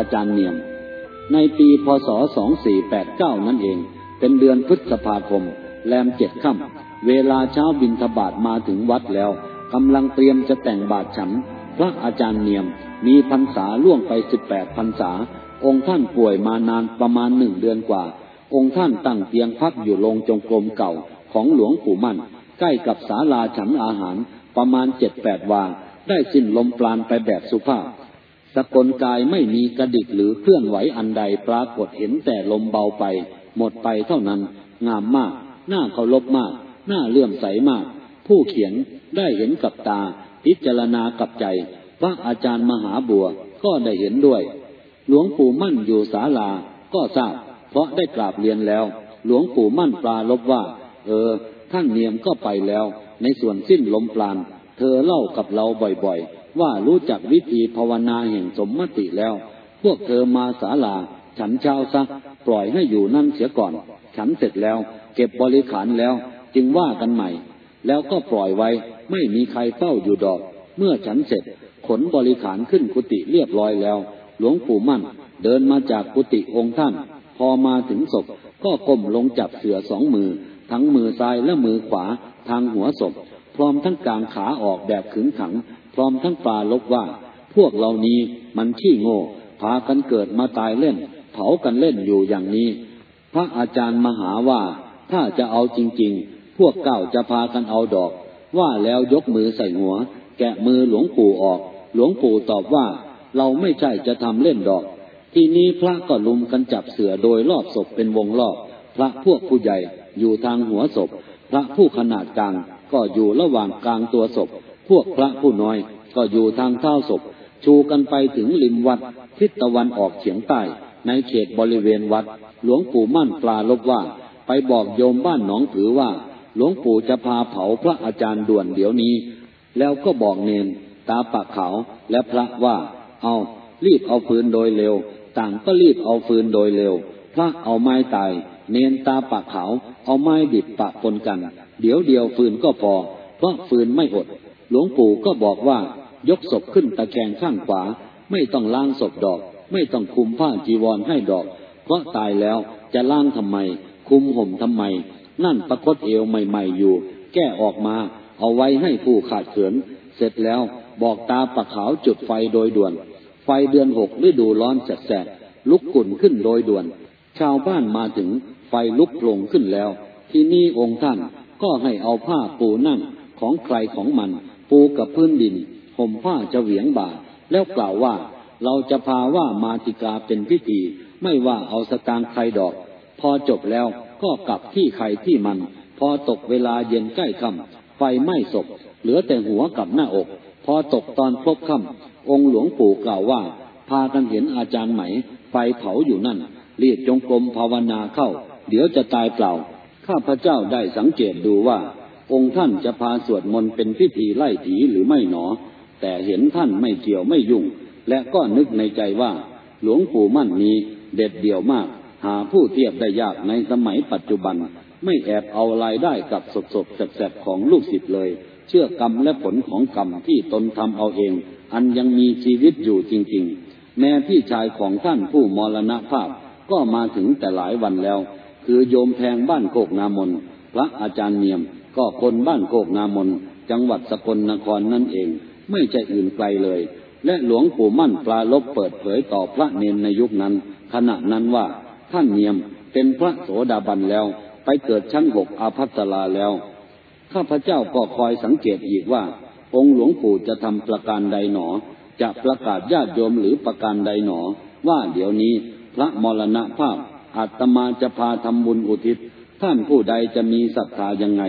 อาจารย์เนียม ในปีพศ 2489 นั่นเอง เป็นเดือนพฤษภาคม แรมเจ็ดค่ำเวลาเช้าบินทบาทมาถึงวัดแล้วกำลังเตรียมจะแต่งบาทฉัน พระอาจารย์เนียม มีพรรษาล่วงไปสิบแปดพรรษา องค์ท่านป่วยมานานประมาณหนึ่งเดือนกว่า องค์ท่านตั้งเตียงพักอยู่โรงจงกรมเก่าของหลวงปู่มั่น ใกล้กับศาลาฉันอาหารประมาณเจ็ดแปดวา ได้สิ้นลมปราณไปแบบสุภาพ สกลกายไม่มีกระดิกหรือเคลื่อนไหวอันใดปรากฏเห็นแต่ลมเบาไป หมดไปเท่านั้น งามมากน่าเคารพมากน่าเลื่อมใสมาก ผู้เขียนได้เห็นกับตา พิจารณากับใจ พระอาจารย์มหาบัวก็ได้เห็นด้วย หลวงปู่มั่นอยู่ศาลาก็ทราบ เพราะได้กราบเรียนแล้ว หลวงปู่มั่นปลาลบว่า เออ ท่านเนียมก็ไปแล้ว ในส่วนสิ้นลมปราณ เธอเล่ากับเราบ่อยๆ ว่ารู้จักวิธีภาวนาแห่งสมมติแล้ว พวกเธอมาศาลา ฉันเช้าซักปล่อยให้อยู่นั่นเสียก่อน ฉันเสร็จแล้ว เก็บบริขารแล้ว จึงว่ากันใหม่ แล้วก็ปล่อยไว้ไม่มีใครเฝ้าอยู่ดอก เมื่อฉันเสร็จ ขนบริขารขึ้นกุฏิเรียบร้อยแล้ว หลวงปู่มั่น เดินมาจากกุฏิองค์ท่าน พอมาถึงศพก็ก้มลงจับเสือสองมือ ทั้งมือซ้ายและมือขวา ทางหัวศพ ร้อมทั้งกางขาออกแบบขึงขัง พร้อมทั้งปลาลบว่า พวกเหล่านี้มันขี้โง่ พากันเกิดมาตายเล่น เผากันเล่นอยู่อย่างนี้ พระอาจารย์มหาว่า ถ้าจะเอาจริง ๆ พวกเก่าจะพากันเอาดอก ว่าแล้วยกมือใส่หัว แกะมือหลวงปู่ออก หลวงปู่ตอบว่า เราไม่ใช่จะทำเล่นดอก ทีนี้พระก็ลุมกันจับเสือโดยรอบศพเป็นวงรอบ พระพวกผู้ใหญ่อยู่ทางหัวศพ พระผู้ขนาดกลาง ก็อยู่ระหว่างกลางตัวศพ พวกพระผู้น้อย ก็อยู่ทางเท้าศพ ชูกันไปถึงริมวัด ทิศตะวันออกเฉียงใต้ ในเขตบริเวณวัด หลวงปู่มั่นปลาลบว่า ไปบอกโยมบ้านหนองถือว่า หลวงปู่จะพาเผาพระอาจารย์ด่วนเดี๋ยวนี้ แล้วก็บอกเนนตาปากเขาและพระว่า เอารีบเอาฟืนโดยเร็ว ต่างก็รีบเอาฟืนโดยเร็ว พระเอาไม้ตาย เนนตาปากเขาเอาไม้ดิบปะปนกัน เดี๋ยวเดียวฟืนก็พอ เพราะฟืนไม่อดหลวงปู่ก็บอกว่ายกศพขึ้นตะแคงข้างขวา ไม่ต้องล้างศพดอก ไม่ต้องคุมผ้าจีวรให้ดอก เพราะตายแล้วจะล้างทำไม คุมห่มทำไม นั่นประคตเอวใหม่ๆอยู่ แก้ออกมา เอาไว้ให้ผู้ขาดเขิน เสร็จแล้วบอกตาปะขาวจุดไฟโดยด่วน ไฟเดือนหกฤดูร้อนแสบๆลุกกุ่นขึ้นโดยด่วน ชาวบ้านมาถึงไฟลุกโผล่ขึ้นแล้ว ที่นี่องค์ท่าน ก็ให้เอาผ้าปูนั่งของใครของมัน ปูกับพื้นดินห่มผ้าจะเหวียงบ่า แล้วกล่าวว่าเราจะพาว่ามาติกาเป็นพิธี ไม่ว่าเอาสตางค์ใครดอก พอจบแล้วก็กลับที่ใครที่มัน พอตกเวลาเย็นใกล้ค่ำไฟไหม้ศพ เหลือแต่หัวกับหน้าอก พอตกตอนพบค่ำองค์หลวงปู่กล่าวว่า พากันเห็นอาจารย์ไหม ไฟเผาอยู่นั่นเรียกจงกรมภาวนาเข้า เดี๋ยวจะตายเปล่า ข้าพเจ้าได้สังเกตดูว่า องค์ท่านจะพาสวดมนต์เป็นพิธีไล่ผีหรือไม่หนอ แต่เห็นท่านไม่เกี่ยวไม่ยุ่ง และก็นึกในใจว่า หลวงปู่มั่นนี้เด็ดเดี่ยวมาก หาผู้เทียบได้ยากในสมัยปัจจุบัน ไม่แอบเอารายได้กับสดสดแสบๆของลูกศิษย์เลย เชื่อกรรมและผลของกรรมที่ตนทำเอาเอง อันยังมีชีวิตอยู่จริง ๆ แม้พี่ชายของท่านผู้มรณภาพก็มาถึงแต่หลายวันแล้ว คือโยมแพงบ้านโคกนามน พระอาจารย์เนียม ก็คนบ้านโคกนามน จังหวัดสกลนครนั่นเอง ไม่ใช่อื่นไกลเลย และหลวงปู่มั่นปลาลบเปิดเผยต่อพระเนนในยุคนั้น ขณะนั้นว่าท่านเนียมเป็นพระโสดาบันแล้ว ไปเกิดชั้นหกอาภัสราแล้ว ข้าพเจ้าก็คอยสังเกตอีกว่า องค์หลวงปู่จะทำประการใดหนอ จะประกาศญาติโยมหรือประการใดหนอ ว่าเดี๋ยวนี้พระมรณภาพ อาตมาจะพาทำบุญอุทิศ ท่านผู้ใดจะมีศรัทธายังไง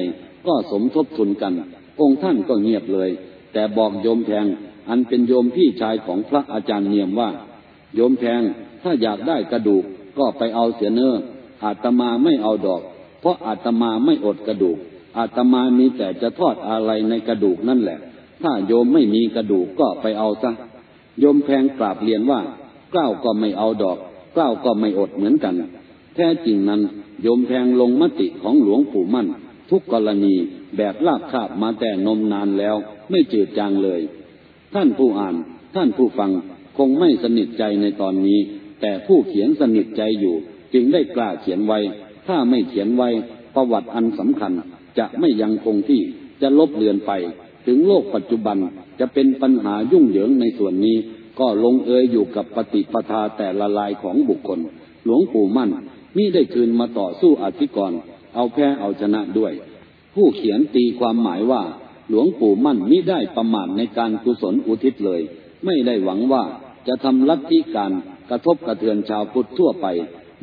ก็สมทบทุนกัน องค์ท่านก็เงียบเลย แต่บอกโยมแพงอันเป็นโยมพี่ชายของพระอาจารย์เนียมว่า โยมแพงถ้าอยากได้กระดูกก็ไปเอาเสียเนออาตมาไม่เอาดอก เพราะอาตมาไม่อดกระดูก อาตมามีแต่จะทอดอะไรในกระดูกนั่นแหละ ถ้าโยมไม่มีกระดูกก็ไปเอาซะโยมแพงกราบเรียนว่าเกล้าก็ไม่เอาดอก เกล้าก็ไม่อดเหมือนกัน แท้จริงนั้นโยมแพงลงมติของหลวงปู่มั่น ทุกกรณีแบบลากคาบมาแต่นมนานแล้ว ไม่จืดจางเลย ท่านผู้อ่าน ท่านผู้ฟังคงไม่สนิทใจในตอนนี้ แต่ผู้เขียนสนิทใจอยู่ จึงได้กล้าเขียนไว้ ถ้าไม่เขียนไว้ ประวัติอันสำคัญ จะไม่ยังคงที่จะลบเลือนไป ถึงโลกปัจจุบันจะเป็นปัญหายุ่งเหยิงในส่วนนี้ ก็ลงเอยอยู่กับปฏิปทาแต่ละลายของบุคคล หลวงปู่มั่นนี่ได้คืนมาต่อสู้อธิกร เอาแพ้เอาชนะด้วย ผู้เขียนตีความหมายว่า หลวงปู่มั่นมิได้ประมาทในการกุศลอุทิศเลย ไม่ได้หวังว่าจะทำลัทธิการกระทบกระเทือนชาวพุทธทั่วไป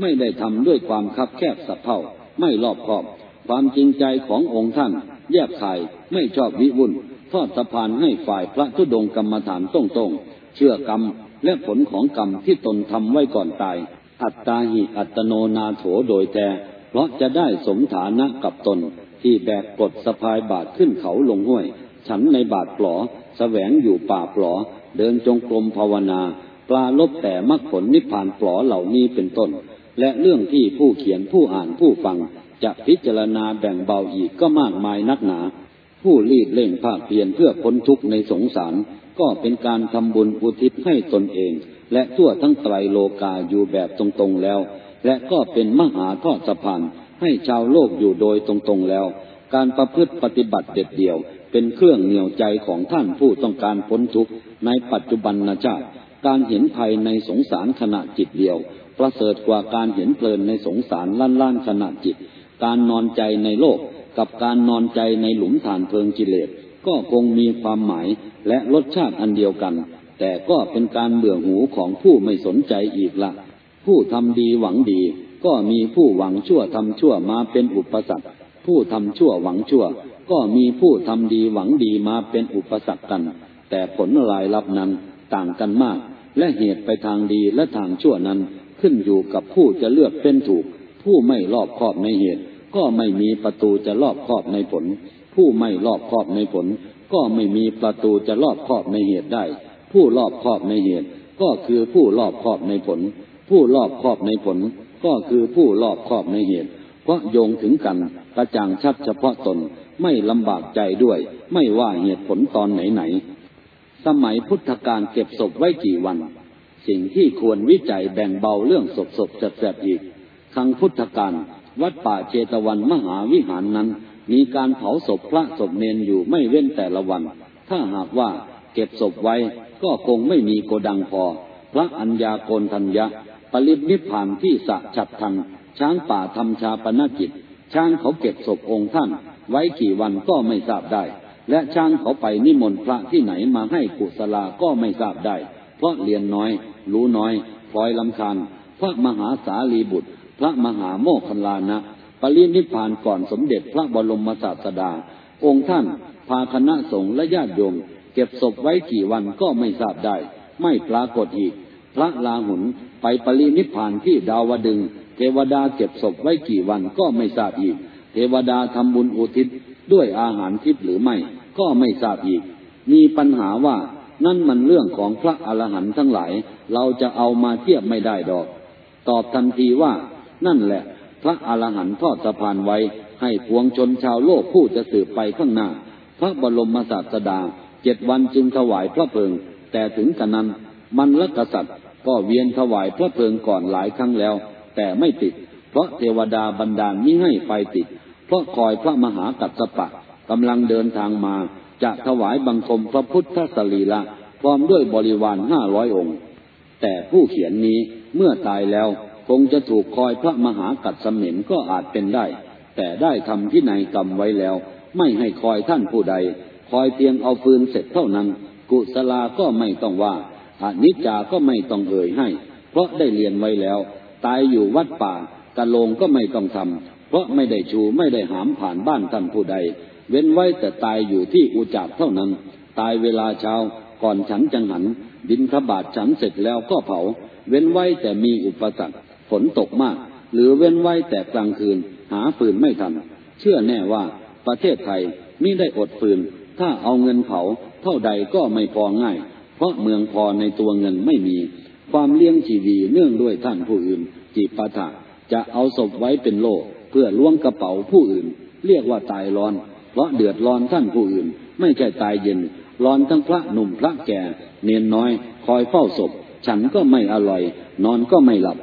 ไม่ได้ทำด้วยความคับแคบสับเท่าไม่รอบคอบ ความจริงใจขององค์ท่าน แยบขายไม่ชอบวิวุ่นทอดสะพานให้ฝ่ายพระทุดงกรรมฐานตรงๆ เชื่อกรรมและผลของกรรมที่ตนทำไว้ก่อนตาย อัตตาหิอัตโนนาโถโดยแท้เพราะจะได้สมฐานะกับตน ที่แบกกดสะพายบาทขึ้นเขาลงห้วย ฉันในบาทปลอสแสวงอยู่ป่าปลอ เดินจงกรมภาวนา ปลาลบแต่มรรคผลนิพพานปลอเหล่านี้เป็นต้น และเรื่องที่ผู้เขียนผู้อ่านผู้ฟัง จะพิจารณาแบ่งเบาอีกก็มากมายนักหนา ผู้รีดเร่งภาคเพียรเพื่อพ้นทุกข์ในสงสาร ก็เป็นการทำบุญอุทิศให้ตนเอง และทั่วทั้งไตรโลกาอยู่แบบตรงๆแล้ว และก็เป็นมหาทอดสะพานให้ชาวโลกอยู่โดยตรงๆแล้ว การประพฤติปฏิบัติเด็ดเดี่ยว เป็นเครื่องเหนี่ยวใจของท่านผู้ต้องการพ้นทุกข์ในปัจจุบันนาชาติการเห็นภัยในสงสารขณะจิตเดียว ประเสริฐกว่าการเห็นเพลินในสงสารล้านล้านขณะจิต การนอนใจในโลกกับการนอนใจในหลุมฐานเพลิงกิเลส ก็คงมีความหมายและรสชาติอันเดียวกัน แต่ก็เป็นการเบื่อหูของผู้ไม่สนใจอีกละ ผู้ทำดีหวังดี ก็มีผู้หวังชั่วทำชั่วมาเป็นอุปสรรค ผู้ทำชั่วหวังชั่ว ก็มีผู้ทำดีหวังดีมาเป็นอุปสรรคกัน แต่ผลรายรับนั้นต่างกันมาก และเหตุไปทางดีและทางชั่วนั้นขึ้นอยู่กับผู้จะเลือกเป็นถูก ผู้ไม่รอบคอบในเหตุ ก็ไม่มีประตูจะรอบคอบในผล ผู้ไม่รอบคอบในผล ก็ไม่มีประตูจะรอบคอบในเหตุได้ ผู้รอบคอบในเหตุ ก็คือผู้รอบคอบในผล ผู้รอบคอบในผล ก็คือผู้รอบคอบในเหตุ เพราะโยงถึงกันกระจ่างชัดเฉพาะตนไม่ลำบากใจด้วย ไม่ว่าเหตุผลตอนไหนๆสมัยพุทธกาลเก็บศพไว้กี่วัน สิ่งที่ควรวิจัยแบ่งเบาเรื่องศพศพแสบๆอีกครั้งพุทธกาลวัดป่าเจตวันมหาวิหารนั้น มีการเผาศพพระศพเนนอยู่ไม่เว้นแต่ละวัน ถ้าหากว่าเก็บศพไว้ก็คงไม่มีโกดังพอ พระอัญญาโกนทัญญะ ปริบนิพพานที่สะฉัดทันช้างป่าทำชาปนกิจ ช้างเขาเก็บศพองค์ท่าน ไว้กี่วันก็ไม่ทราบได้ และช้างเขาไปนิมนต์พระที่ไหนมาให้กุศลาก็ไม่ทราบได้ เพราะเรียนน้อย รู้น้อยพลอยลำคาญพระมหาสารีบุตร พระมหาโมคคัลลานะ ปรินิพพานก่อนสมเด็จพระบรมศาสดา องค์ท่านพาคณะสงฆ์และญาติโยม เก็บศพไว้กี่วันก็ไม่ทราบได้ ไม่ปรากฏอีก พระลาหุนไปปรินิพพานที่ดาวดึง เทวดาเก็บศพไว้กี่วันก็ไม่ทราบอีก เทวดาทำบุญอุทิศด้วยอาหารทิพย์หรือไม่ ก็ไม่ทราบอีก มีปัญหาว่านั่นมันเรื่องของพระอรหันต์ทั้งหลาย เราจะเอามาเทียบไม่ได้ดอก ตอบทันทีว่า นั่นแหละ พระอรหันต์ทอดสะพานไว้ ให้พวงชนชาวโลกผู้จะสืบไปข้างหน้า พระบรมศาสดาเจ็ดวันจึงถวายพระเพลิง แต่ถึงกระนั้นมันละกษัตริย์ก็เวียนถวายพระเพลิงก่อนหลายครั้งแล้ว แต่ไม่ติด เพราะเทวดาบันดาลมิให้ไฟติด เพราะคอยพระมหากัสปะกำลังเดินทางมา จะถวายบังคมพระพุทธสรีละพร้อมด้วยบริวารห้าร้อยองค์ แต่ผู้เขียนนี้เมื่อตายแล้ว คงจะถูกคอยพระมหากัดสมินก็อาจเป็นได้ แต่ได้ทำที่ในกรรมไว้แล้ว ไม่ให้คอยท่านผู้ใด คอยเพียงเอาฟืนเสร็จเท่านั้น กุศลาก็ไม่ต้องว่าอานิจจาก็ไม่ต้องเอ่ยให้ เพราะได้เรียนไว้แล้ว ตายอยู่วัดป่ากะโลงก็ไม่ต้องทำเพราะไม่ได้ชูไม่ได้หามผ่านบ้านท่านผู้ใด เว้นไว้แต่ตายอยู่ที่อุจาบเท่านั้น ตายเวลาเช้าก่อนฉันจังหันบินขบาทฉันเสร็จแล้วก็เผา เว้นไว้แต่มีอุปสรรค ฝนตกมาก หรือเว้นไว้แต่กลางคืน หาฟืนไม่ทัน เชื่อแน่ว่าประเทศไทยมิได้อดฟืน ถ้าเอาเงินเผาเท่าใดก็ไม่พอง่าย เพราะเมืองพอในตัวเงินไม่มี ความเลี้ยงชีวีเนื่องด้วยท่านผู้อื่น จีปาถะจะเอาศพไว้เป็นโลเพื่อล้วงกระเป๋าผู้อื่น เรียกว่าตายร้อน เพราะเดือดร้อนท่านผู้อื่น ไม่ใช่ตายเย็น ร้อนทั้งพระหนุ่มพระแก่ เนียนน้อย คอยเฝ้าศพ ฉันก็ไม่อร่อย นอนก็ไม่หลับ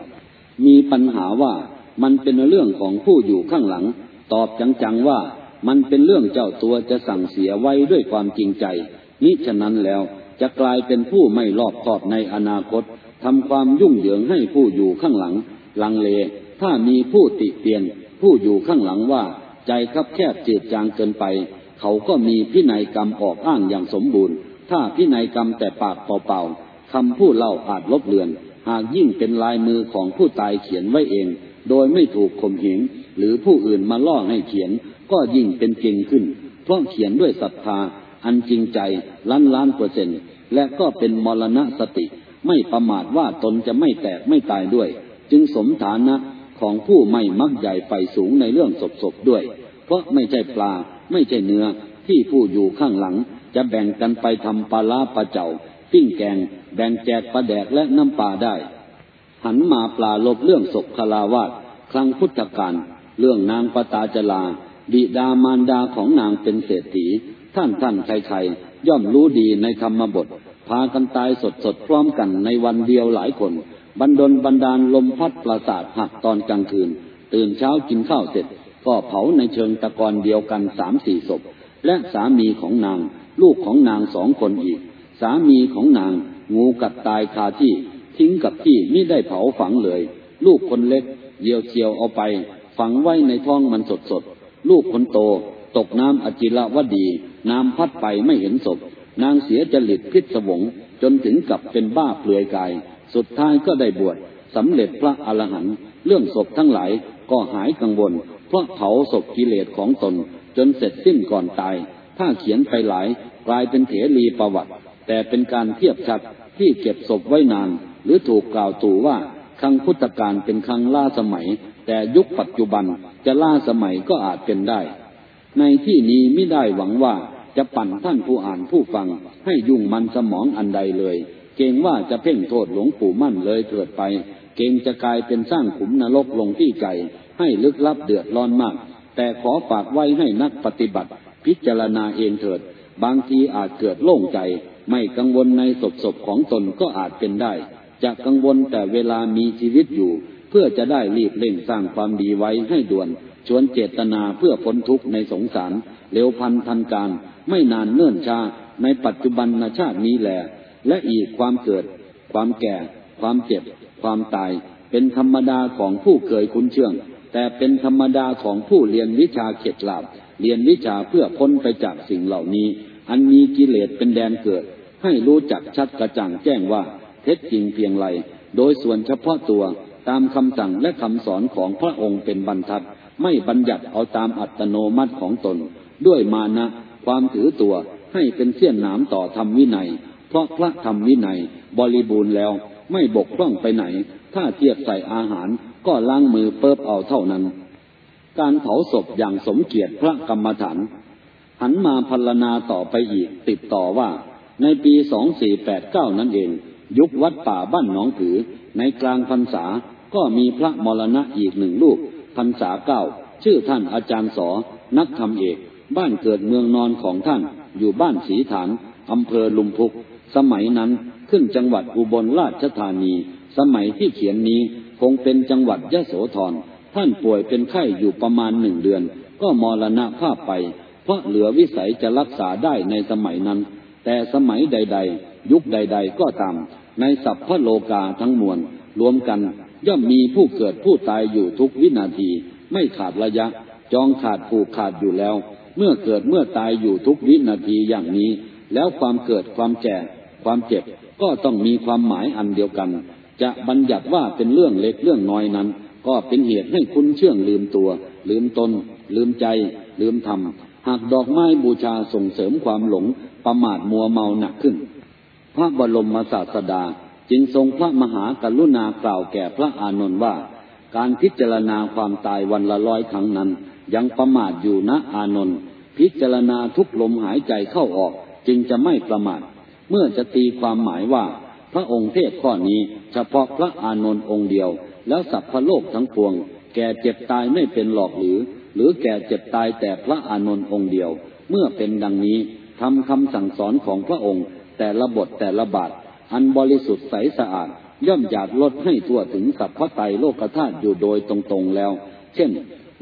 มีปัญหาว่ามันเป็นเรื่องของผู้อยู่ข้างหลัง ตอบจังๆว่ามันเป็นเรื่องเจ้าตัวจะสั่งเสียไว้ด้วยความจริงใจนี้ฉะนั้นแล้วจะกลายเป็นผู้ไม่รอบคอบในอนาคตทำความยุ่งเหยิงให้ผู้อยู่ข้างหลัง ลังเล ถ้ามีผู้ติเตียน ผู้อยู่ข้างหลังว่า ใจคับแคบจืดจางเกินไป เขาก็มีพินัยกรรมออกอ้างอย่างสมบูรณ์ ถ้าพินัยกรรมแต่ปากเปล่าๆคำพูดเล่าอาจลบเลือน หากยิ่งเป็นลายมือของผู้ตายเขียนไว้เอง โดยไม่ถูกข่มเหงหรือผู้อื่นมาล่อให้เขียน ก็ยิ่งเป็นจริงขึ้น เพราะเขียนด้วยศรัทธา อันจริงใจล้านล้านเปอร์เซ็นต์และก็เป็นมรณะสติ ไม่ประมาทว่าตนจะไม่แตกไม่ตายด้วย จึงสมฐานะของผู้ไม่มักใหญ่ไฟสูงในเรื่องศพๆด้วย เพราะไม่ใช่ปลาไม่ใช่เนื้อที่ผู้อยู่ข้างหลัง จะแบ่งกันไปทำปลาลาปลาเจ้า ปิ้งแกง แบ่งแจกปลาแดกและน้ำปลาได้ หันมาปลาลบเรื่องศพคลาวาสครั้งพุทธกาลเรื่องนางปตาจลา บิดามารดาของนางเป็นเศรษฐี ท่านท่านใครๆ ย่อมรู้ดีในธรรมบท พากันตายสดสดพร้อมกันในวันเดียวหลายคน บันดลบันดาลลมพัดประสาทหักตอนกลางคืน ตื่นเช้ากินข้าวเสร็จ ก็เผาในเชิงตะกอนเดียวกันสามสี่ศพ และสามีของนาง ลูกของนางสองคนอีก สามีของนาง งูกัดตายคาที่ ทิ้งกับที่ไม่ได้เผาฝังเลย ลูกคนเล็กเยียวเชียวเอาไป ฝังไว้ในท้องมันสดสดลูกคนโต ตกน้ำอจิระวดี น้ำพัดไปไม่เห็นศพ นางเสียจริตพิษสวง จนถึงกับเป็นบ้าเปลือยกาย สุดท้ายก็ได้บวชสำเร็จพระอรหันต์เรื่องศพทั้งหลายก็หายกังวล เพราะเผาศพกิเลสของตน จนเสร็จสิ้นก่อนตาย ถ้าเขียนไปหลาย กลายเป็นเถรีประวัติ แต่เป็นการเทียบชัดที่เก็บศพไว้นาน หรือถูกกล่าวตู่ว่าครั้งพุทธกาลเป็นครั้งล่าสมัย แต่ยุคปัจจุบันจะล่าสมัยก็อาจเป็นได้ ในที่นี้ไม่ได้หวังว่าจะปั่นท่านผู้อ่านผู้ฟัง ให้ยุ่งมันสมองอันใดเลย เกรงว่าจะเพ่งโทษหลวงปู่มั่นเลยเถิดไป เกรงจะกลายเป็นสร้างขุมนรกลงที่ใจให้ลึกลับเดือดร้อนมาก แต่ขอฝากไว้ให้นักปฏิบัติ พิจารณาเองเถิด บางทีอาจเกิดโล่งใจ ไม่กังวลในศพศพของตนก็อาจเป็นได้ จะกังวลแต่เวลามีชีวิตอยู่ เพื่อจะได้รีบเร่งสร้างความดีไว้ให้ด่วน ชวนเจตนาเพื่อพ้นทุกข์ในสงสารเร็วพันทันการ ไม่นานเนิ่นชาในปัจจุบันชาตินี้แหละและอีกความเกิด ความแก่ ความเจ็บ ความตาย เป็นธรรมดาของผู้เคยคุ้นเชื่อง แต่เป็นธรรมดาของผู้เรียนวิชาเข็ดหลาบเรียนวิชาเพื่อพ้นไปจากสิ่งเหล่านี้ อันมีกิเลสเป็นแดนเกิด ให้รู้จักชัดกระจ่างแจ้งว่า เท็จจริงเพียงไร โดยส่วนเฉพาะตัวตามคำสั่งและคำสอนของพระองค์เป็นบรรทัด ไม่บัญญัติเอาตามอัตโนมัติของตน ด้วยมานะความถือตัวให้เป็นเสี้ยนหนามต่อธรรมวินัย เพราะพระธรรมวินัย บริบูรณ์แล้วไม่บกพร่องไปไหน ถ้าเทียบใส่อาหารก็ล้างมือเปิบเอาเท่านั้น การเผาศพอย่างสมเกียรติพระกรรมฐานหันมาพรรณนาต่อไปอีกติดต่อว่า ในปีสองสี่แปดเก้านั่นเอง ยุควัดป่าบ้านหนองผือ ในกลางพรรษาก็มีพระมรณะอีกหนึ่งลูกพรรษาเก้า ชื่อท่านอาจารย์สอ นักธรรมเอก บ้านเกิดเมืองนอนของท่าน อยู่บ้านสีฐานอำเภอลุมพุก สมัยนั้นขึ้นจังหวัดอุบลราชธานี สมัยที่เขียนนี้คงเป็นจังหวัดยะโสธร ท่านป่วยเป็นไข้อยู่ประมาณหนึ่งเดือน ก็มรณภาพไป เพราะเหลือวิสัยจะรักษาได้ในสมัยนั้น แต่สมัยใด ๆ ยุคใด ๆ ก็ตาม ในสัพพโลกาทั้งมวล รวมกันย่อมมีผู้เกิดผู้ตายอยู่ทุกวินาที ไม่ขาดระยะ จองขาดผูกขาดอยู่แล้ว เมื่อเกิดเมื่อตายอยู่ทุกวินาทีอย่างนี้ แล้วความเกิดความแก่ความเจ็บก็ต้องมีความหมายอันเดียวกัน จะบัญญัติว่าเป็นเรื่องเล็กเรื่องน้อยนั้น ก็เป็นเหตุให้คุณเชื่องลืมตัว ลืมตน ลืมใจ ลืมธรรม หากดอกไม้บูชาส่งเสริมความหลงประมาทมัวเมาหนักขึ้น พระบรมศาสดาจึงทรงพระมหากรุณากล่าวแก่พระอานนท์ว่า การพิจารณาความตายวันละร้อยครั้งนั้น ยังประมาทอยู่นะอานนท์พิจารณาทุกลมหายใจเข้าออกจึงจะไม่ประมาทเมื่อจะตีความหมายว่า พระองค์เทศข้อนี้เฉพาะพระอานนท์องค์เดียว แล้วสัพพโลกทั้งปวง แก่เจ็บตายไม่เป็นหลอกหรือ หรือแก่เจ็บตายแต่พระอานนท์องค์เดียว เมื่อเป็นดังนี้ทำคำสั่งสอนของพระองค์ แต่ละบทแต่ละบาท อันบริสุทธิ์ใสสะอาด ย่อมอยากลดให้ทั่วถึงสัพพะไตโลกธาตุอยู่โดยตรงๆแล้ว เช่น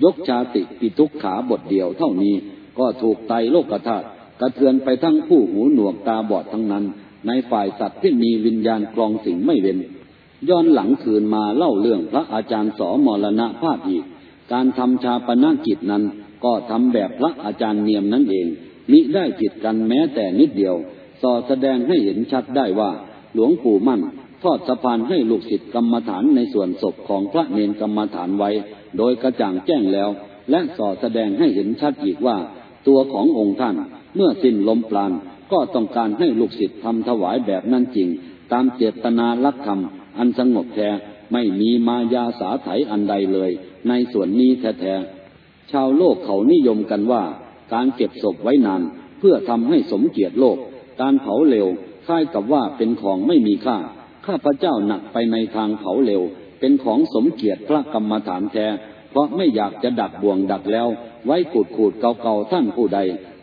ยกชาติปิทุกขาบทเดียวเท่านี้ ก็ถูกไตโลกธาตุกระเทือนไปทั้งผู้หูหนวกตาบอดทั้งนั้น ในฝ่ายสัตว์ที่มีวิญญาณกรองสิ่งไม่เว้นย้อนหลังคืนมาเล่าเรื่องพระอาจารย์สอมรณะภาพอีก การทำชาปนากิจนั้นก็ทำแบบพระอาจารย์เนียมนั่นเองมิได้ผิดกันแม้แต่นิดเดียวสอแสดงให้เห็นชัดได้ว่า หลวงปู่มั่น ทอดสะพานให้ลูกศิษย์กรรมฐานในส่วนศพของพระเนนกรรมฐานไว้ โดยกระจ่างแจ้งแล้ว และสอแสดงให้เห็นชัดอีกว่า ตัวขององค์ท่านเมื่อสิ้นลมปราณก็ต้องการให้ลูกศิษย์ทำถวายแบบนั้นจริง ตามเจตนาลักธรรมอันสงบแท้ ไม่มีมายาสาไถอันใดเลย ในส่วนนี้แท้ๆ ชาวโลกเขานิยมกันว่า การเก็บศพไว้นาน เพื่อทำให้สมเกียรติโลก การเผาเร็วคล้ายกับว่าเป็นของไม่มีค่า ข้าพเจ้าหนักไปในทางเผาเร็ว เป็นของสมเกียรติพระกรรมฐานแท้ เพราะไม่อยากจะดักบ่วงดักแล้ว ไว้ขูดขูดเก่าๆท่านผู้ใด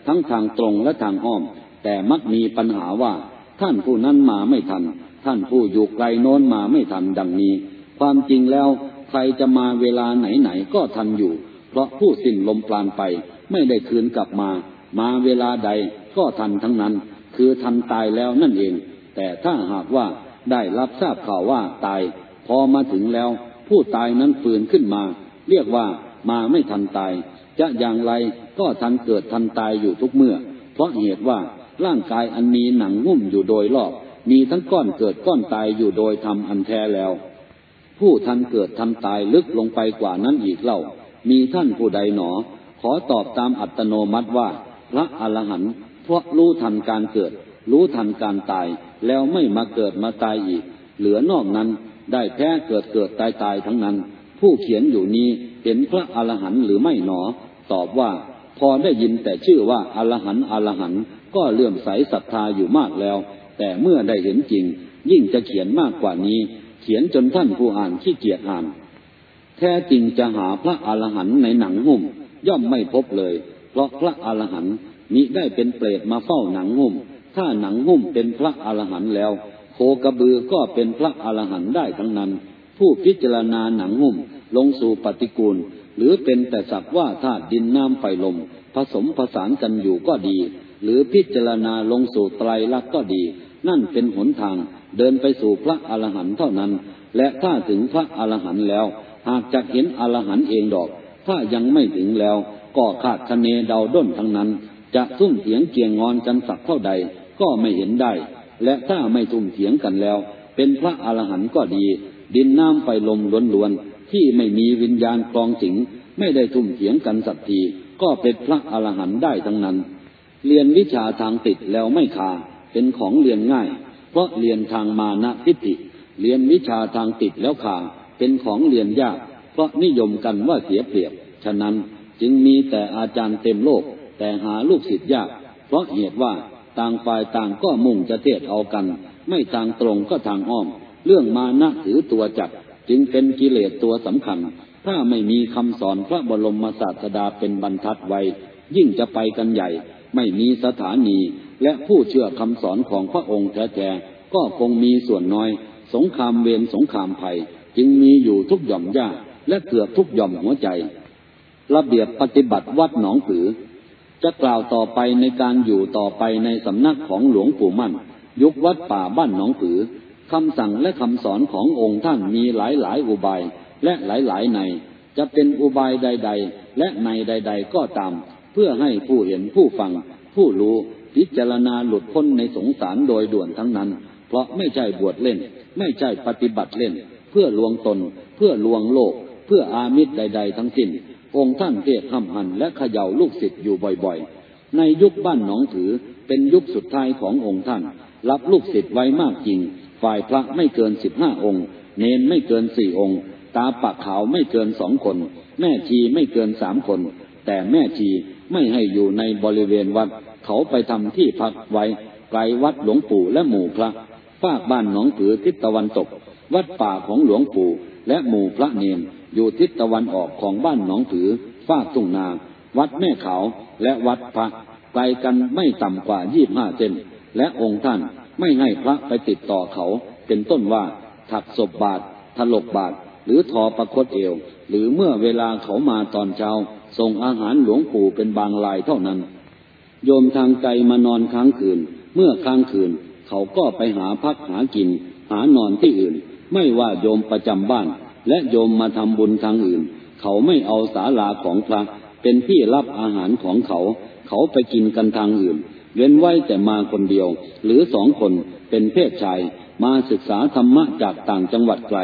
ทั้งทางตรงและทางอ้อม แต่มักมีปัญหาว่า ท่านผู้นั้นมาไม่ทัน ท่านผู้อยู่ไกลโน้นมาไม่ทันดังนี้ ความจริงแล้วใครจะมาเวลาไหนๆก็ทันอยู่ เพราะผู้สิ้นลมปราณไปไม่ได้คืนกลับมา มาเวลาใดก็ทันทั้งนั้น คือทันตายแล้วนั่นเอง แต่ถ้าหากว่าได้รับทราบข่าวว่าตาย พอมาถึงแล้ว ผู้ตายนั้นฟื้นขึ้นมา เรียกว่ามาไม่ทันตาย จะอย่างไรก็ทันเกิดทันตายอยู่ทุกเมื่อ เพราะเหตุว่าร่างกายอันมีหนังหุ้มอยู่โดยรอบ มีทั้งก้อนเกิดก้อนตายอยู่โดยทำอันแท้แล้ว ผู้ทันเกิดทันตายลึกลงไปกว่านั้นอีกเล่า มีท่านผู้ใดหนอ ขอตอบตามอัตโนมัติว่า พระอรหันต์เพราะรู้ทันการเกิด รู้ทันการตาย แล้วไม่มาเกิดมาตายอีก เหลือนอกนั้นได้แท้เกิดเกิดตายตายทั้งนั้น ผู้เขียนอยู่นี้เห็นพระอรหันต์หรือไม่หนอ ตอบว่า พอได้ยินแต่ชื่อว่าอรหันต์อรหันต์ก็เลื่อมใสศรัทธาอยู่มากแล้ว แต่เมื่อได้เห็นจริง ยิ่งจะเขียนมากกว่านี้ เขียนจนท่านผู้อ่านขี้เกียจอ่าน แท้จริงจะหาพระอรหันต์ในหนังหุ้ม ย่อมไม่พบเลย เพราะพระอรหันต์มิได้เป็นเปรตมาเฝ้าหนังหุ้ม ถ้าหนังหุ้มเป็นพระอรหันต์แล้วโคกระบือก็เป็นพระอรหันต์ได้ทั้งนั้น ผู้พิจารณาหนังหุ้มลงสู่ปฏิกูล หรือเป็นแต่สักว่าธาตุดินน้ำไฟลม ผสมผสานกันอยู่ก็ดี หรือพิจารณาลงสู่ไตรลักษณ์ก็ดี นั่นเป็นหนทาง เดินไปสู่พระอรหันต์เท่านั้น และถ้าถึงพระอรหันต์แล้ว หากจะเห็นอรหันต์เองดอก ถ้ายังไม่ถึงแล้ว ก็ขาดคะเนเดาด้นทั้งนั้น จะทุ่มเถียงเกียงงอนกันสักเท่าใดก็ไม่เห็นได้ และถ้าไม่ทุ่มเถียงกันแล้ว เป็นพระอรหันต์ก็ดี ดินน้ำไฟลมล้วนๆที่ไม่มีวิญญาณกลองสิงไม่ได้ทุ่มเถียงกันสักทีก็เป็นพระอรหันต์ได้ทั้งนั้น เรียนวิชาทางติดแล้วไม่คาเป็นของเรียนง่าย เพราะเรียนทางมานะทิฏฐิเรียนวิชาทางติดแล้วขาเป็นของเรียนยาก เพราะนิยมกันว่าเสียเปรียบ ฉะนั้นจึงมีแต่อาจารย์เต็มโลก แต่หาลูกศิษย์ยาก เพราะเหตุว่าต่างฝ่ายต่างก็มุ่งจะเทศเอากัน ไม่ทางตรงก็ทางอ้อม เรื่องมานะถือตัวจัดจึงเป็นกิเลสตัวสำคัญ ถ้าไม่มีคำสอนพระบรมศาสดาเป็นบรรทัดไว้ ยิ่งจะไปกันใหญ่ ไม่มีสถานี และผู้เชื่อคำสอนของพระองค์แท้ๆก็คงมีส่วนน้อย สงครามเวรสงครามภัย จึงมีอยู่ทุกหย่อมย่าและเกือบทุกหย่อมหัวใจ ระเบียบปฏิบัติวัดหนองผือ จะกล่าวต่อไปในการอยู่ต่อไปในสำนักของหลวงปู่มั่น ยุควัดป่าบ้านหนองผือคำสั่งและคำสอนขององค์ท่านมีหลายหลายอุบายและหลายหลายใน จะเป็นอุบายใด ๆ และในใด ๆ ก็ตาม เพื่อให้ผู้เห็นผู้ฟัง ผู้รู้ พิจารณาหลุดพ้นในสงสารโดยด่วนทั้งนั้น เพราะไม่ใช่บวชเล่น ไม่ใช่ปฏิบัติเล่น เพื่อลวงตน เพื่อลวงโลก เพื่ออามิตรใด ๆ ทั้งสิ้น องค์ท่านเทศห้ำหันและเขย่าลูกศิษย์อยู่บ่อยๆ ในยุคบ้านหนองถือเป็นยุคสุดท้ายขององค์ท่าน รับลูกศิษย์ไว้มากจริง ฝ่ายพระไม่เกินสิบห้าองค์ เนนไม่เกินสี่องค์ ตาปากขาวไม่เกินสองคน แม่ชีไม่เกินสามคน แต่แม่ชีไม่ให้อยู่ในบริเวณวัด เขาไปทำที่พักไว้ไกลวัดหลวงปู่และหมู่พระฝากบ้านหนองผือทิศตะวันตก วัดป่าของหลวงปู่และหมู่พระเนียมอยู่ทิศตะวันออกของบ้านหนองผือฝากทุ่งนาวัดแม่เขาและวัดพระไกลกันไม่ต่ำกว่ายี่บห้าเซนและองค์ท่านไม่ให้พระไปติดต่อเขา เป็นต้นว่าถักศพบาทถลกบาทหรือทอประคตเอว หรือเมื่อเวลาเขามาตอนเช้าส่งอาหารหลวงปู่เป็นบางลายเท่านั้น โยมทางไกลมานอนค้างคืน เมื่อค้างคืน เขาก็ไปหาพักหากิน หานอนที่อื่น ไม่ว่าโยมประจำบ้าน และโยมมาทำบุญทางอื่น เขาไม่เอาศาลาของพระเป็นที่รับอาหารของเขา เขาไปกินกันทางอื่น เว้นไว้แต่มาคนเดียว หรือสองคนเป็นเพศชาย มาศึกษาธรรมะจากต่างจังหวัดไกล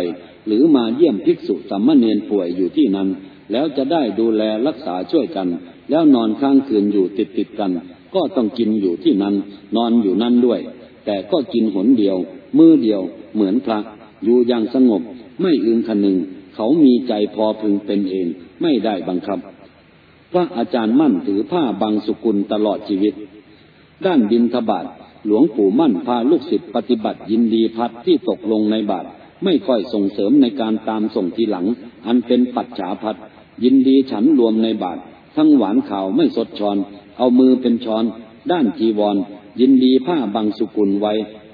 หรือมาเยี่ยมภิกษุสัมมเนนป่วยอยู่ที่นั้น แล้วจะได้ดูแลรักษาช่วยกัน แล้วนอนค้างคืนอยู่ติดติดกัน ก็ต้องกินอยู่ที่นั้น นอนอยู่นั่นด้วย แต่ก็กินหนเดียว มือเดียว เหมือนพระ อยู่อย่างสงบ ไม่อึงคนึง เขามีใจพอพึงเป็นเอง ไม่ได้บังคับ พระอาจารย์มั่นถือผ้าบางสุกุลตลอดชีวิต ด้านบินทบาทหลวงปู่มั่นพาลูกศิษย์ปฏิบัติยินดีพัดที่ตกลงในบาทไม่ค่อยส่งเสริมในการตามส่งทีหลัง อันเป็นปัจฉาพัดยินดีฉันรวมในบาท ทั้งหวานข่าวไม่สดชอน เอามือเป็นช้อน ด้านจีวร ยินดีผ้าบางสุกุลไว้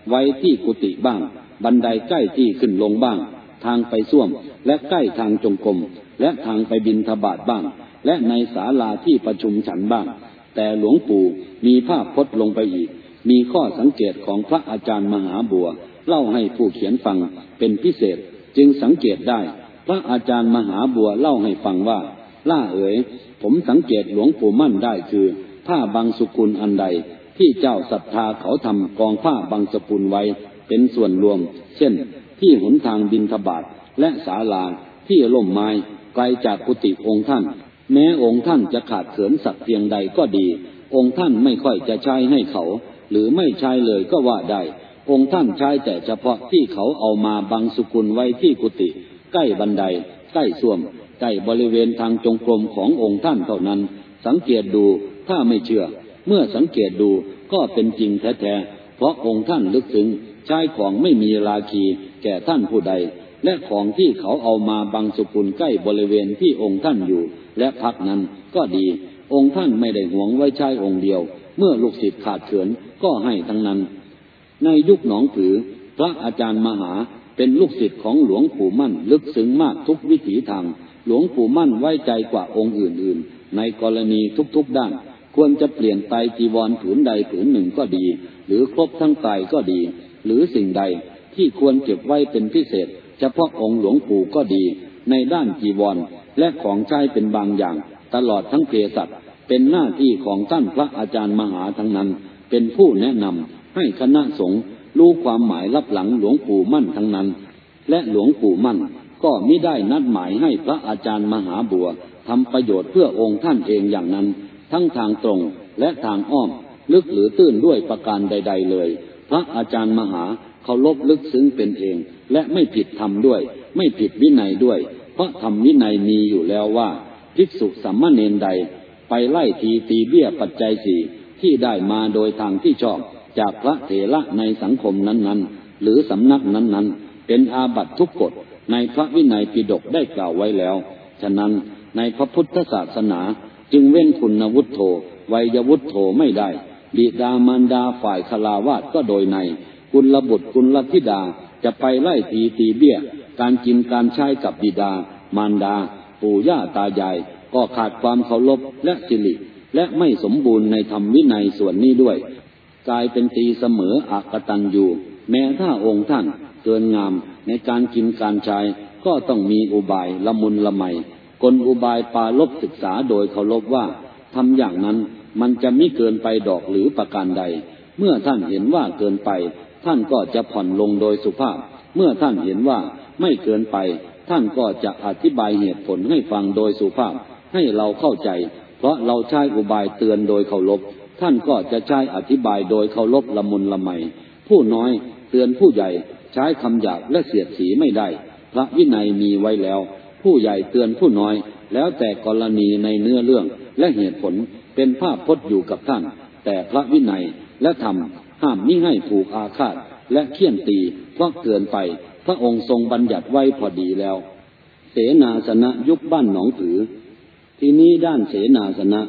ไว้ที่กุฏิบ้าง บันไดใกล้ที่ขึ้นลงบ้าง ทางไปส้วม และใกล้ทางจงกรมและทางไปบินทบาทบ้าง และในศาลาที่ประชุมฉันบ้าง แต่หลวงปู่มีภาพพจน์ลงไปอีก มีข้อสังเกตของพระอาจารย์มหาบัว เล่าให้ผู้เขียนฟังเป็นพิเศษจึงสังเกตได้ พระอาจารย์มหาบัวเล่าให้ฟังว่า ล่าเอ๋ย ผมสังเกตหลวงปู่มั่นได้คือผ้าบางสุกุลอันใด ที่เจ้าศรัทธาเขาทำกองผ้าบางสกุลไว้เป็นส่วนรวม เช่น ที่หนทางบินทบาทและศาลาที่ล่มไม้ไกลจากกุฏิองค์ท่าน แม้องค์ท่านจะขาดเขินสักเพียงใดก็ดี องค์ท่านไม่ค่อยจะใช้ให้เขา หรือไม่ใช้เลยก็ว่าได้ องค์ท่านใช้แต่เฉพาะที่เขาเอามาบังสุกุลไว้ที่กุฏิใกล้บันไดใกล้ส้วม ใกล้บริเวณทางจงกรมขององค์ท่านเท่านั้น สังเกตดูถ้าไม่เชื่อ เมื่อสังเกตดูก็เป็นจริงแท้ๆ เพราะองค์ท่านลึกซึ้งใช้ของไม่มีราคีแก่ท่านผู้ใด และของที่เขาเอามาบังสุกุลใกล้บริเวณที่องค์ท่านอยู่ และพักนั้นก็ดี องค์ท่านไม่ได้หวงไว้ใช้องค์เดียว เมื่อลูกศิษย์ขาดเขินก็ให้ทั้งนั้น ในยุคหนองผือ พระอาจารย์มหาเป็นลูกศิษย์ของหลวงปู่มั่นลึกซึ้งมากทุกวิถีทาง หลวงปู่มั่นไว้ใจกว่าองค์อื่นๆ ในกรณีทุกๆด้าน ควรจะเปลี่ยนไตจีวรผืนใดผืนหนึ่งก็ดี หรือครบทั้งไตก็ดี หรือสิ่งใดที่ควรเก็บไว้เป็นพิเศษ เฉพาะองค์หลวงปู่ก็ดี ในด้านจีวรและของใช้เป็นบางอย่าง ตลอดทั้งเพศัตเป็นหน้าที่ของท่านพระอาจารย์มหาทั้งนั้น เป็นผู้แนะนำให้คณะสงฆ์รู้ความหมายรับหลังหลวงปู่มั่นทั้งนั้น และหลวงปู่มั่น ก็มิได้นัดหมายให้พระอาจารย์มหาบัวทำประโยชน์เพื่อองค์ท่านเองอย่างนั้น ทั้งทางตรงและทางอ้อม ลึกหรือตื้นด้วยประการใด ๆ เลย พระอาจารย์มหาเคารพลึกซึ้งเป็นเอง และไม่ผิดธรรมด้วย ไม่ผิดวินัยด้วย เพราะธรรมวินัยมีอยู่แล้วว่า ภิกษุสัมมาเนนใด ไปไล่ทีตีเบี้ยปัจจัยสี่ที่ได้มาโดยทางที่ชอบ จากพระเถระในสังคมนั้นๆ หรือสำนักนั้นๆ เป็นอาบัตทุกกฎ ในพระวินัยปิฎกได้กล่าวไว้แล้ว ฉะนั้นในพระพุทธศาสนาจึงเว้นคุณวุฒโธวัยวุฒโธไม่ได้ บิดามารดาฝ่ายคลาวาสก็โดยใน กุลบุตรกุลธิดาจะไปไล่ตีตีเบี้ย การกินการใช้กับบิดา มารดา ปู่ย่าตายาย ก็ขาดความเคารพและสิริและไม่สมบูรณ์ในธรรมวินัยส่วนนี้ด้วย กลายเป็นตีเสมออักตันอยู่ แม้ถ้าองค์ท่านเกินงาม ในการกินการใช้ก็ต้องมีอุบายละมุนละไมกลอุบายปาลบศึกษาโดยเคารพว่าทำอย่างนั้นมันจะไม่เกินไปดอกหรือประการใด เมื่อท่านเห็นว่าเกินไป ท่านก็จะผ่อนลงโดยสุภาพ เมื่อท่านเห็นว่าไม่เกินไป ท่านก็จะอธิบายเหตุผลให้ฟังโดยสุภาพ ให้เราเข้าใจ เพราะเราใช้อุบายเตือนโดยเคารพท่านก็จะใช้อธิบายโดยเคารพละมุนละไมผู้น้อยเตือนผู้ใหญ่ ใช้คำหยาบและเสียดสีไม่ได้ พระวินัยมีไว้แล้ว ผู้ใหญ่เตือนผู้น้อย แล้วแต่กรณีในเนื้อเรื่องและเหตุผลเป็นภาพพจน์อยู่กับท่าน แต่พระวินัยและธรรมห้ามมิให้ผูกอาฆาตและเคี่ยนตีเพราะเกินไป พระองค์ทรงบัญญัติไว้พอดีแล้ว เสนาสนะยุคบ้านหนองผือ ที่นี้ด้านเสนาสนะ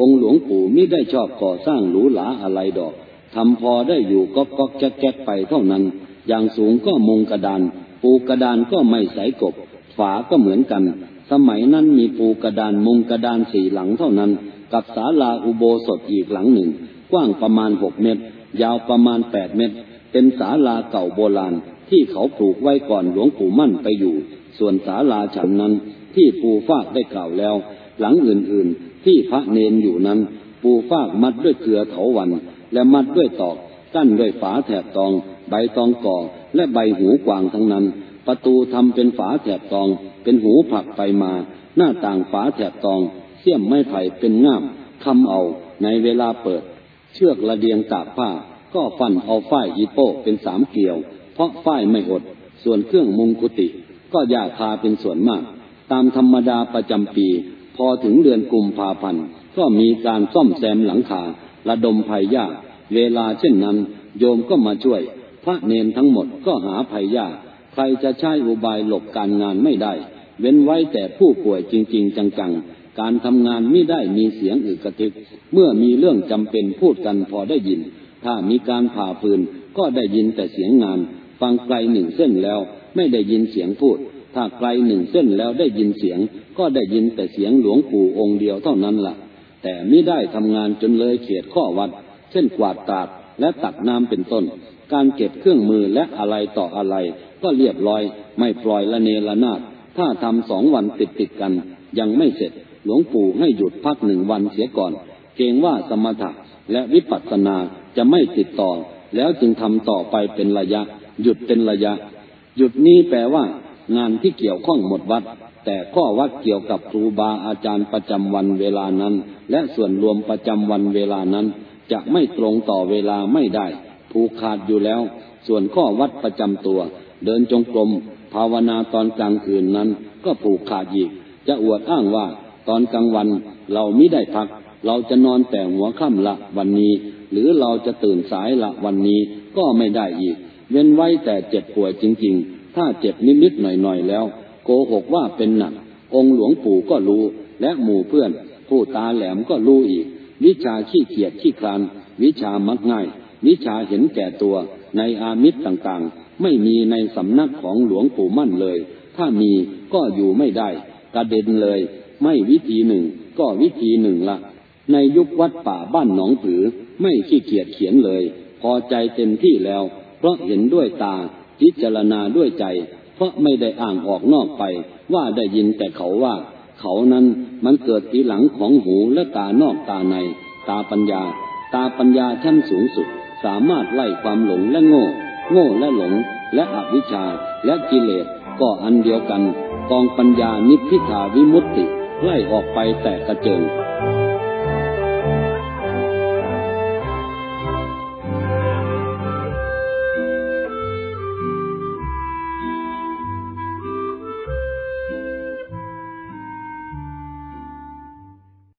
องค์หลวงปู่มิได้ชอบก่อสร้างหรูหราอะไรดอกทำพอได้อยู่ก็ก็แก๊กแก๊กไปเท่านั้น อย่างสูงก็มุงกระดาน ปูกระดานก็ไม่ใสกบ ฝาก็เหมือนกัน สมัยนั้นมีปูกระดานมุงกระดานสี่หลังเท่านั้น กับศาลาอุโบสถอีกหลังหนึ่ง กว้างประมาณหกเมตร ยาวประมาณแปดเมตร เป็นศาลาเก่าโบราณ ที่เขาปลูกไว้ก่อนหลวงปู่มั่นไปอยู่ ส่วนศาลาฉันนั้น ที่ปูฟากได้กล่าวแล้ว หลังอื่นๆ ที่พระเนนอยู่นั้น ปูฟากมัดด้วยเกลือเถาวันและมัดด้วยตอก กั้นด้วยฝาแถบตอง ใบตองก่อ และใบหูกวางทั้งนั้น ประตูทำเป็นฝาแถบตอง เป็นหูผักไปมา หน้าต่างฝาแถบตอง เสี้ยมไม้ไผ่เป็นง่ามคำเอาในเวลาเปิด เชือกระเดียงตากผ้า ก็ฟันเอาฝ้ายอีโป้เป็นสามเกลียว เพราะฝ้ายไม่อดส่วนเครื่องมุงกุติ ก็ยาคาเป็นส่วนมาก ตามธรรมดาประจำปี พอถึงเดือนกุมภาพันธ์ก็มีการซ่อมแซมหลังคาระดมภัยยาก เวลาเช่นนั้น โยมก็มาช่วย พระเนนทั้งหมดก็หาภัยยาก ใครจะใช้อุบายหลบการงานไม่ได้ เว้นไว้แต่ผู้ป่วยจริง ๆ จังๆ การทำงานไม่ได้มีเสียงอึกกระทึก เมื่อมีเรื่องจำเป็นพูดกันพอได้ยิน ถ้ามีการผ่าฟืนก็ได้ยินแต่เสียงงาน ฟังไกลหนึ่งเส้นแล้ว ไม่ได้ยินเสียงพูด ถ้าไกลหนึ่งเส้นแล้วได้ยินเสียง ก็ได้ยินแต่เสียงหลวงปู่องค์เดียวเท่านั้นละ่ะ แต่ไม่ได้ทำงานจนเลยเขียดข้อวัด เช่นกวาดตาดและตักน้ำเป็นต้น การเก็บเครื่องมือและอะไรต่ออะไร ก็เรียบร้อย ไม่ปล่อยละเนระนาดถ้าทำสองวันติดติดกัน ยังไม่เสร็จ หลวงปู่ให้หยุดพักหนึ่งวันเสียก่อน เกรงว่าสมถะและวิปัสสนาจะไม่ติดต่อ แล้วจึงทำต่อไปเป็นระยะ หยุดเป็นระยะ หยุดนี้แปลว่า งานที่เกี่ยวข้องหมดวัด แต่ข้อวัดเกี่ยวกับครูบาอาจารย์ประจำวันเวลานั้น และส่วนรวมประจำวันเวลานั้น จะไม่ตรงต่อเวลาไม่ได้ผูกขาดอยู่แล้ว ส่วนข้อวัดประจำตัว เดินจงกรมภาวนาตอนกลางคืนนั้น ก็ผูกขาดอีก จะอวดอ้างว่า ตอนกลางวันเราไม่ได้พัก เราจะนอนแต่หัวค่ำละวันนี้ หรือเราจะตื่นสายละวันนี้ก็ไม่ได้อีก เว้นไว้แต่เจ็บป่วยจริง ๆ ถ้าเจ็บนิดๆหน่อยๆแล้ว โกหกว่าเป็นหนักองค์หลวงปู่ก็รู้ และหมู่เพื่อน ผู้ตาแหลมก็รู้อีก วิชาขี้เกียจขี้คลาน วิชามักง่าย วิชาเห็นแก่ตัวในอามิตรต่างๆ ไม่มีในสำนักของหลวงปู่มั่นเลย ถ้ามีก็อยู่ไม่ได้ กระเด็นเลย ไม่วิธีหนึ่ง ก็วิธีหนึ่งละในยุควัดป่าบ้านหนองผือ ไม่ขี้เกียจเขียนเลย พอใจเต็มที่แล้ว เพราะเห็นด้วยตาพิจารณาด้วยใจ เพราะไม่ได้อ่านออกนอกไป ว่าได้ยินแต่เขาว่า เขานั้นมันเกิดทีหลังของหูและตานอกตาใน ตาปัญญา ตาปัญญาชั้นสูงสุด สามารถไล่ความหลงและโง่ โง่และหลง และอวิชชา และกิเลสก็อันเดียวกัน กองปัญญานิพพิทาวิมุตติไล่ออกไปแต่กระเจิง